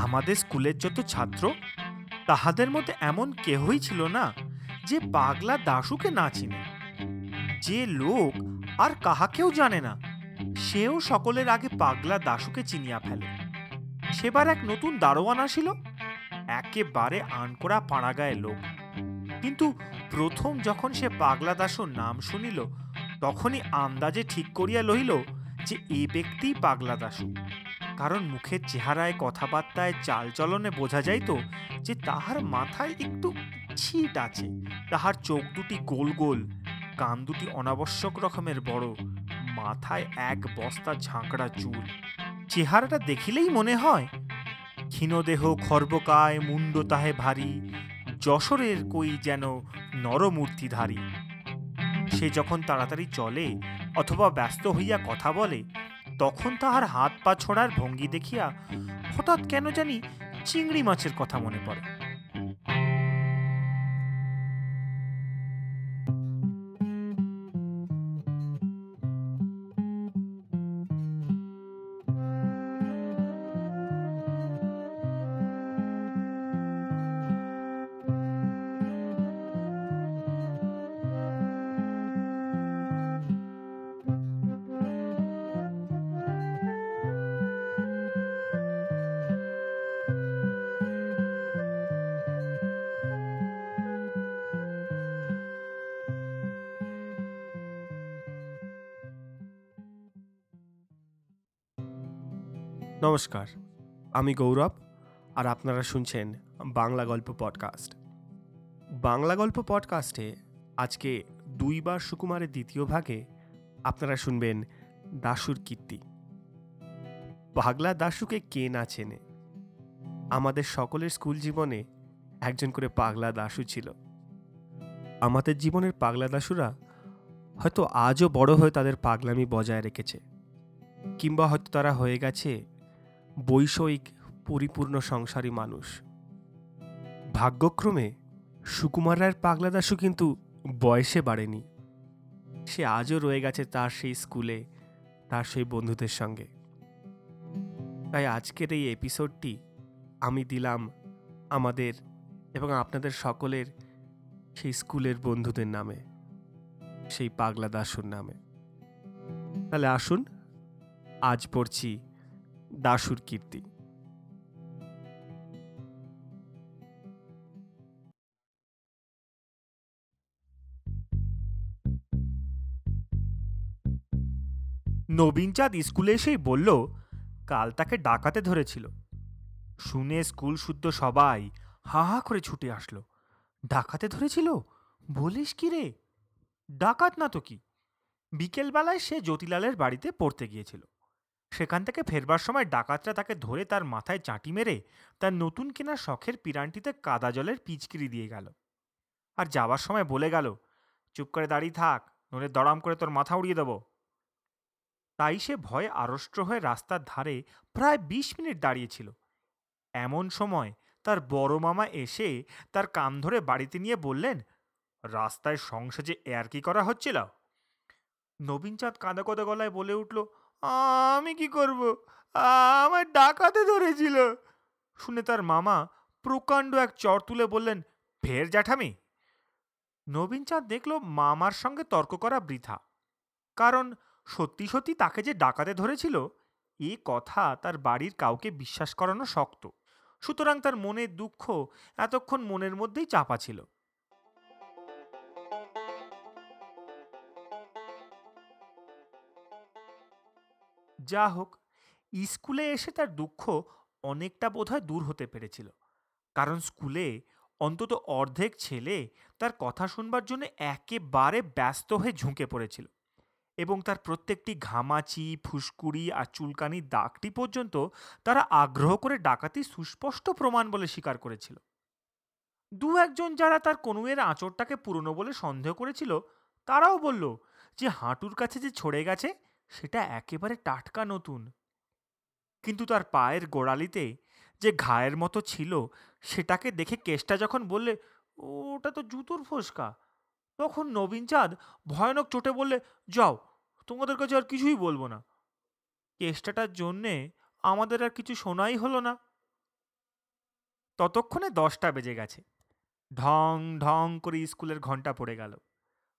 আমাদের স্কুলের যত ছাত্র, তাহাদের মধ্যে এমন কেহই ছিল না যে পাগলা দাশুকে না চিনে। যে লোক আর কাহাকেও জানে না, সেও সকলের আগে পাগলা দাশুকে চিনিয়া ফেলে। সেবার এক নতুন দারোয়ান আসিল, একেবারে আনকোড়া পাড়াগায়ের লোক। কিন্তু প্রথম যখন সে পাগলা দাসুর নাম শুনিল, তখনই আন্দাজে ঠিক করিয়া লইল যে এই ব্যক্তিই পাগলা দাসু কারণ মুখের চেহারায় কথাবার্তায় চালচলনে বোঝা যাইত যে তাহার মাথায় একটু ছিট আছে। তাহার চোখ দুটি গোল গোল, কান দুটি অনাবশ্যক রকমের বড়, মাথায় এক বস্তা ঝাঁকড়া চুল। চেহারাটা দেখিলেই মনে হয়, ক্ষীণদেহ খর্বকায়, মুন্ড তাহে ভারী, যশোরের কই যেন নরমূর্তিধারী। সে যখন তাড়াতাড়ি চলে অথবা ব্যস্ত হইয়া কথা বলে তখন তাহার হাত পা ছোড়ার ভঙ্গি দেখিয়া হঠাৎ কেন জানি চিংড়ি মাছের কথা মনে পড়ে। নমস্কার, আমি গৌরব আর আপনারা শুনছেন বাংলা গল্প পডকাস্ট। বাংলা গল্প পডকাস্টে আজকে দুইবার সুকুমারের দ্বিতীয় ভাগে আপনারা শুনবেন দাশুর কীর্তি। পাগলা দাশুকে কে না চেনে? আমাদের সকলের স্কুল জীবনে একজন করে পাগলা দাশু ছিল। আমাদের জীবনের পাগলা দাশুরা হয়তো আজও বড় হয়ে তাদের পাগলামি বজায় রেখেছে। কিংবা হয়তো তারা হয়ে গেছে বৈষয়িক, পরিপূর্ণ সংসারী মানুষ। ভাগ্যক্রমে সুকুমার রায়ের পাগলা দাসু কিন্তু বয়সে বাড়েনি। সে আজও রয়ে গেছে তার সেই স্কুলে, তার সেই বন্ধুদের সঙ্গে। তাই আজকের এই এপিসোডটি আমি দিলাম আমাদের এবং আপনাদের সকলের সেই স্কুলের বন্ধুদের নামে, সেই পাগলা দাসুর নামে। তাহলে আসুন, আজ পড়ছি দাশুর কীর্তি। নবীনচাঁদ স্কুলে এসেই বলল, কাল তাকে ডাকাতে ধরেছিল। শুনে স্কুল শুদ্ধ সবাই হা হা করে ছুটে আসলো। ডাকাতে ধরেছিল? বলিস কি রে? ডাকাত না তো কি? বিকেলবেলায় সে জ্যোতিলালের বাড়িতে পড়তে গিয়েছিল। সেখান থেকে ফেরবার সময় ডাকাতরা তাকে ধরে তার মাথায় চাঁটি মেরে তার নতুন কেনা শখের পিরানটিতে কাদা জলের পিচকিরি দিয়ে গেল। আর যাওয়ার সময় বলে গেল, চুপ করে দাঁড়িয়ে থাক, নইলে দড়াম করে তোর মাথা উড়িয়ে দেবো। তাই সে ভয়ে আড়ষ্ট হয়ে রাস্তার ধারে প্রায় বিশ মিনিট দাঁড়িয়েছিল এমন সময় তার বড় মামা এসে তার কান ধরে বাড়িতে নিয়ে বললেন, রাস্তায় সংসাজে এয়ার কি করা হচ্ছিল? নবীনচাঁদ কাঁদা কদা গলায় বলে উঠল আমি কি করব? আমার ডাকাতে ধরেছিল। শুনে তার মামা প্রকাণ্ড এক চর তুলে বললেন, ফের জ্যাঠামি? নবীনচাঁদ দেখল মামার সঙ্গে তর্ক করা বৃথা। কারণ সত্যি সত্যি তাকে যে ডাকাতে ধরেছিল, এ কথা তার বাড়ির কাউকে বিশ্বাস করানো শক্ত। সুতরাং তার মনের দুঃখ এতক্ষণ মনের মধ্যেই চাপা ছিল। যা হোক, স্কুলে এসে তার দুঃখ অনেকটা বোধহয় দূর হতে পেরেছিল। কারণ স্কুলে অন্তত অর্ধেক ছেলে তার কথা শুনবার জন্য একেবারে ব্যস্ত হয়ে ঝুঁকে পড়েছিল এবং তার প্রত্যেকটি ঘামাচি, ফুসকুড়ি আর চুলকানির দাগটি পর্যন্ত তারা আগ্রহ করে ডাকাতি সুস্পষ্ট প্রমাণ বলে স্বীকার করেছিল। দু একজন যারা তার কনুয়ের আঁচড়টাকে পুরনো বলে সন্দেহ করেছিল, তারাও বলল যে হাঁটুর কাছে যে ছড়ে গেছে সেটা একেবারে টাটকা নতুন। কিন্তু তার পায়ের গোড়ালিতে যে ঘায়ের মতো ছিল, সেটাকে দেখে কেষ্টা যখন বললে, ওটা তো জুতোর ফোসকা। তখন নবীনচাঁদ ভয়ানক চোটে বললে, যাও, তোমাদের কাছে আর কিছুই বলব না। কেষ্টাটার জন্যে আমাদের আর কিছু শোনাই হলো না। ততক্ষণে দশটা বেজে গেছে। ঢং ঢং করে স্কুলের ঘণ্টা পড়ে গেল।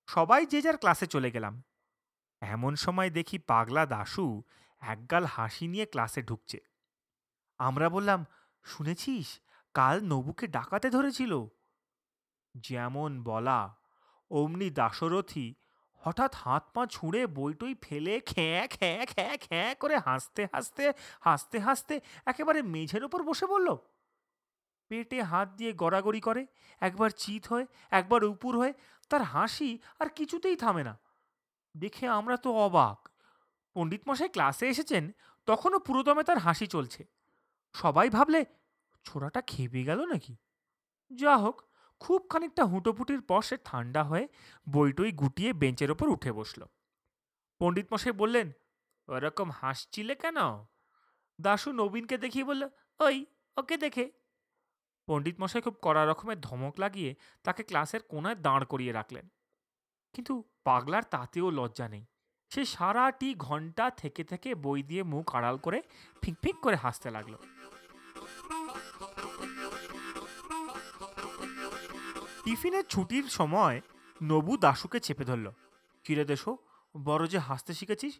সবাই যে যার ক্লাসে চলে গেলাম। এমন সময় দেখি পাগলা দাশু একগাল হাসি নিয়ে ক্লাসে ঢুকছে। আমরা বললাম, শুনেছিস? কাল নবুকে ডাকাতে ধরেছিল। যেমন বলা, অমনি দাশরথী হঠাৎ হাত পা ছুঁড়ে বইটই ফেলে খ্যাঁ খ্যাঁ খ্যাঁ খ্যাঁ করে হাসতে হাসতে হাসতে হাসতে একেবারে মেঝের ওপর বসে পড়ল। পেটে হাত দিয়ে গড়াগড়ি করে, একবার চিত হয়, একবার উপুর হয়ে, তার হাসি আর কিছুতেই থামে না। দেখে আমরা তো অবাক। পণ্ডিত মশাই ক্লাসে এসেছেন, তখনও পুরোদমে তার হাসি চলছে। সবাই ভাবলে, ছোড়াটা খেপে গেল নাকি? যা হোক খুব খানিকটা হুটোপুটির পর সে ঠান্ডা হয়ে বইটই গুটিয়ে বেঞ্চের ওপর উঠে বসল। পণ্ডিত মশাই বললেন, ওরকম হাসছিলে কেন? দাশু নবীনকে দেখিয়ে বলল, ওই, ওকে দেখে। পণ্ডিত মশাই খুব কড়া রকমের ধমক লাগিয়ে তাকে ক্লাসের কোনায় দাঁড় করিয়ে রাখলেন। কিন্তু পাগলার তাতেও লজ্জা নেই। সে সারাটি ঘণ্টা থেকে থেকে বই দিয়ে মুখ আড়াল করে ফিক ফিক করে হাসতে লাগল। টিফিনের ছুটির সময় নবু দাশুকে চেপে ধরল। কিরে দেশো, বড় যে হাসতে শিখেছিস?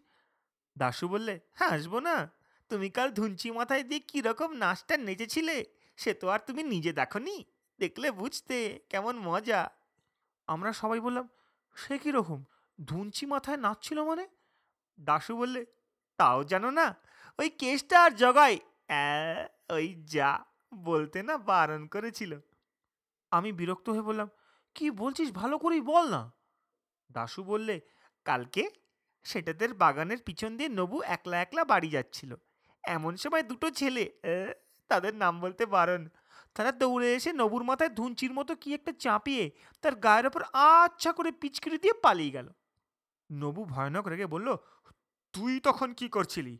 দাশু বললে, হাসবো না। তুমি কাল ধুঞ্চি মাথায় দিয়ে কীরকম নাচটা নেচেছিলে, সে তো আর তুমি নিজে দেখনি। দেখলে বুঝতে কেমন মজা। আমরা সবাই বললাম সে কীরকম? ধুঞ্চি মাথায় নাচছিল মানে? দাশু বললে, তাও জানো না, ওই কেসটা আর জগাই ওই যা বলতে না বারণ করেছিল। আমি বিরক্ত হয়ে বললাম, কি বলছিস? ভালো করেই বল না। দাশু বললে, কালকে সেটাদের বাগানের পিছন দিয়ে নবু একলা একলা বাড়ি যাচ্ছিল। এমন সময় দুটো ছেলে তাদের নাম বলতে বারণ তারা দৌড়ে এসে নবুর মাথায় ধুঞ্চির মতো কি একটা চাপিয়ে তার গায়ের ওপর আচ্ছা করে পিচকিরি দিয়ে পালিয়ে গেল। নবু ভয়ানক রেগে বলল, তুই তখন কি করছিলি?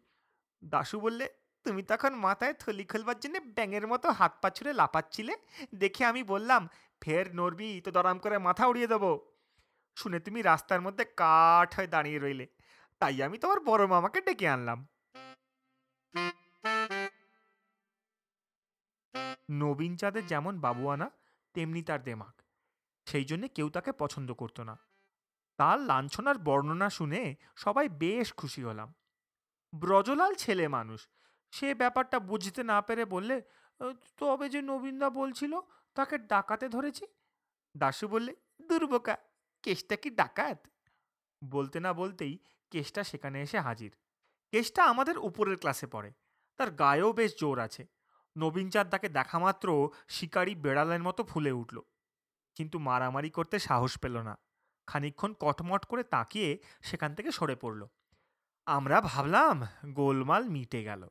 দাশু বললে, তুমি তখন মাথায় থলি খেলবার জন্য ব্যাঙের মতো হাত পা ছুড়ে লাপাচ্ছিলে দেখে আমি বললাম, ফের নড়বি, তো দরাম করে মাথা উড়িয়ে দেবো। শুনে তুমি রাস্তার মধ্যে কাঠ হয়ে দাঁড়িয়ে রইলে। তাই আমি তোমার বড় মামাকে ডেকে আনলাম। নবীন চাঁদের যেমন বাবুয়ানা, তেমনি তার দেমাক। সেই জন্যে কেউ তাকে পছন্দ করতো না। তার লাঞ্ছনার বর্ণনা শুনে সবাই বেশ খুশি হলাম। ব্রজলাল ছেলে মানুষ। সে ব্যাপারটা বুঝতে না পেরে বললে তবে যে নবীনদা বলছিল, তাকে ডাকাতে ধরেছি? দাশু বললে, দুর্বোকা, কেসটা কি ডাকাত? বলতে না বলতেই কেসটা সেখানে এসে হাজির। কেসটা আমাদের উপরের ক্লাসে পড়ে। তার গায়েও বেশ জোর আছে। নবীনচাঁদ তাকে দেখা মাত্র শিকারি বেড়ালের মতো ফুলে উঠল। কিন্তু মারামারি করতে সাহস পেল না। খানিকক্ষণ কটমট করে তাকিয়ে সেখান থেকে সরে পড়ল। আমরা ভাবলাম গোলমাল মিটে গেল।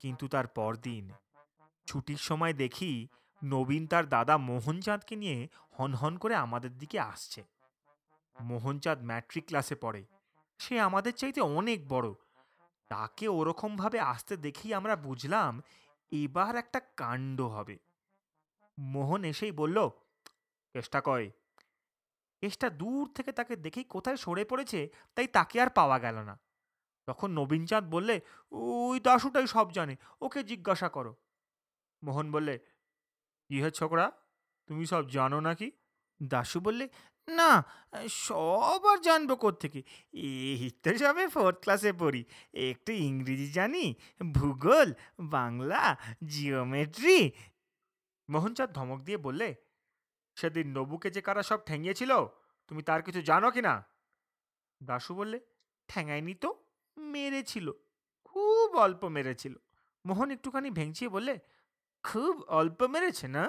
কিন্তু তার পরদিন ছুটির সময় দেখি নবীন তার দাদা মোহনচাঁদকে নিয়ে হনহন করে আমাদের দিকে আসছে। মোহনচাঁদ ম্যাট্রিক ক্লাসে পড়ে। সে আমাদের চাইতে অনেক বড়। তাকে ওরকমভাবে আসতে দেখেই আমরা বুঝলাম এবার একটা কাণ্ড হবে। মোহন এসেই বলল কেষ্টা কয়? কেষ্টা দূর থেকে তাকে দেখেই কোথায় সরে পড়েছে, তাই তাকে আর পাওয়া গেল না। তখন নবীনচাঁদ বললে, ওই দাশুটাই সব জানে, ওকে জিজ্ঞাসা করো। মোহন বললে, কি হে ছোকরা, তুমি সব জানো নাকি? দাশু বললে না সব আর জানব থেকে এই তো সবে ফোর্থ ক্লাসে পড়ি। একটু ইংরেজি জানি ভূগোল বাংলা জিওমেট্রি মোহনচাঁদ ধমক দিয়ে বললে সেদিন নবুকে যে কারা সব ঠেঙিয়েছিল তুমি তার কিছু জানো কি না? দাশু বললে ঠ্যাঙায়নি তো মেরেছিল খুব অল্প মেরেছিল। মোহন একটুখানি ভেঙচিয়ে বললে খুব অল্প মেরেছে না?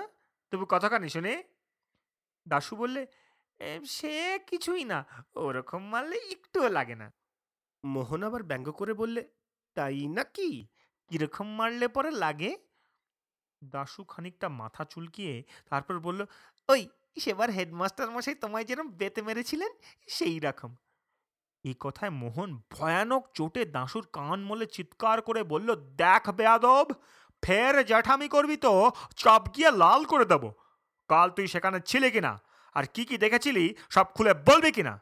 তবু কতখানি শুনে। দাশু বললে "এ, সে কিছুই না। ওরকম মারলে একটুও লাগে না। মোহন আবার ব্যঙ্গ করে বললে, তাই নাকি কীরকম মারলে পরে লাগে? দাশু খানিকটা মাথা চুলকিয়ে তারপর বলল, ওই, সেবার হেডমাস্টার মশাই তোমায় যেরকম বেতে মেরেছিলেন, সেই রকম। এই কথায় মোহন ভয়ানক চোটে দাশুর কান মলে চিৎকার করে বলল, দেখ বেয়াদব, ফের জ্যাঠামি করবি তো, চাপ গিয়ে লাল করে দেব। কাল তুই সেখানে ছিলে কিনা? আর কি কি দেখেছিলি, সব খুলে বলবি কিনা?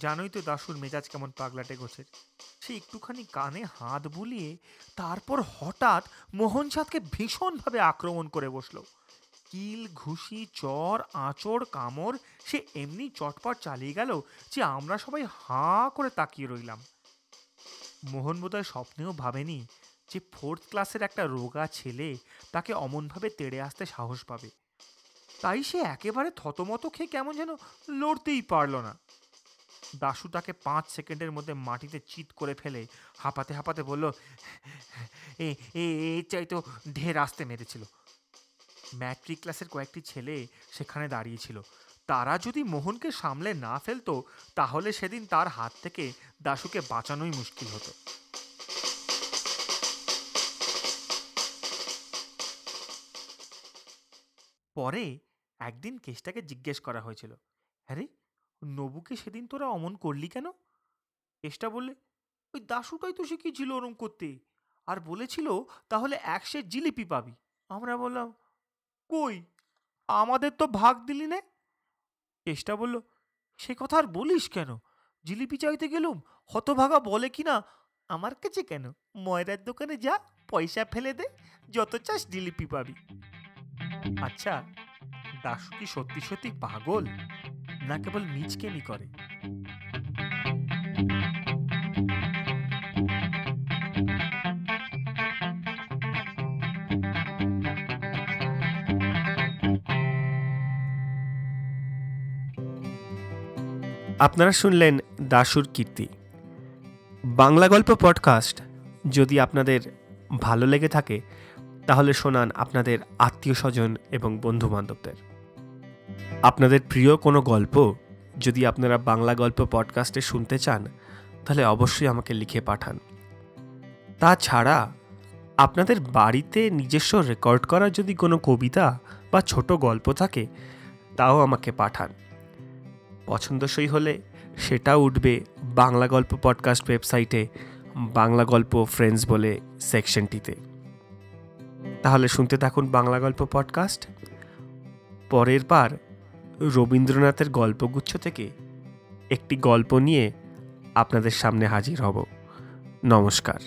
জানোই তো দাশুর মেজাজ কেমন পাগলাটে গোছের। সে একটুখানি কানে হাত বুলিয়ে তারপর হঠাৎ মোহন মোহনচাঁদকে ভীষণভাবে আক্রমণ করে বসল। কিল, ঘুষি, চর, আঁচড়, কামড়, সে এমনি চটপট চালিয়ে গেল যে আমরা সবাই হাঁ করে তাকিয়ে রইলাম। মোহন বোধহয় স্বপ্নেও ভাবেনি যে ফোর্থ ক্লাসের একটা রোগা ছেলে তাকে অমনভাবে তেড়ে আসতে সাহস পাবে। তাই সে একেবারে থতমত খেয়ে কেমন যেন লড়তেই পারল না। দাশু তাকে পাঁচ সেকেন্ডের মধ্যে মাটিতে চিৎ করে ফেলে, হাঁপাতে হাঁপাতে বলল, এ এ এ চাই তো ঢের আসতে মেরেছিল। ম্যাট্রিক ক্লাসের কয়েকটি ছেলে সেখানে দাঁড়িয়েছিল তারা যদি মোহনকে সামলে না ফেলতো, তাহলে সেদিন তার হাত থেকে দাশুকে বাঁচানোই মুশকিল হতো। পরে একদিন কেসটাকে জিজ্ঞেস করা হয়েছিল, আরে, নবুকে সেদিন তোরা অমন করলি কেন? কেসটা বললে, ওই দাশুটাই তো শিখিয়েছিল ওরম করতে? আর বলেছিল তাহলে এক সে জিলিপি পাবি। আমরা বললাম, কই? আমাদের তো ভাগ দিলি নে? কেসটা বলল, সে কথা আর বলিস কেন? জিলিপি চাইতে গেলুম, হতভাগা বলে কি না আমার কাছে কেন? ময়রার দোকানে যা, পয়সা ফেলে দে, যত চাস জিলিপি পাবি। আচ্ছা দাশু কি সত্যি সত্যি পাগল? না কেবল মিচকেমি করে। আপনারা শুনলেন দাশুর কীর্তি। বাংলা গল্প পডকাস্ট। যদি আপনাদের ভালো লেগে থাকে, তাহলে শোনান আপনাদের আত্মীয় স্বজন এবং বন্ধু বান্ধবদের আপনাদের প্রিয় কোনো গল্প যদি আপনারা বাংলা গল্প পডকাস্টে শুনতে চান, তাহলে অবশ্যই আমাকে লিখে পাঠান। তাছাড়া, আপনাদের বাড়িতে নিজস্ব রেকর্ড করা যদি কোনো কবিতা বা ছোট গল্প থাকে, তাও আমাকে পাঠান। পছন্দসই হলে সেটাও উঠবে বাংলা গল্প পডকাস্ট ওয়েবসাইটে, বাংলা গল্প ফ্রেন্ডস বলে সেকশনটিতে। তাহলে শুনতে থাকুন বাংলা গল্প পডকাস্ট পরের বার রবীন্দ্রনাথের গল্পগুচ্ছ থেকে একটি গল্প নিয়ে আপনাদের সামনে হাজির হব। নমস্কার।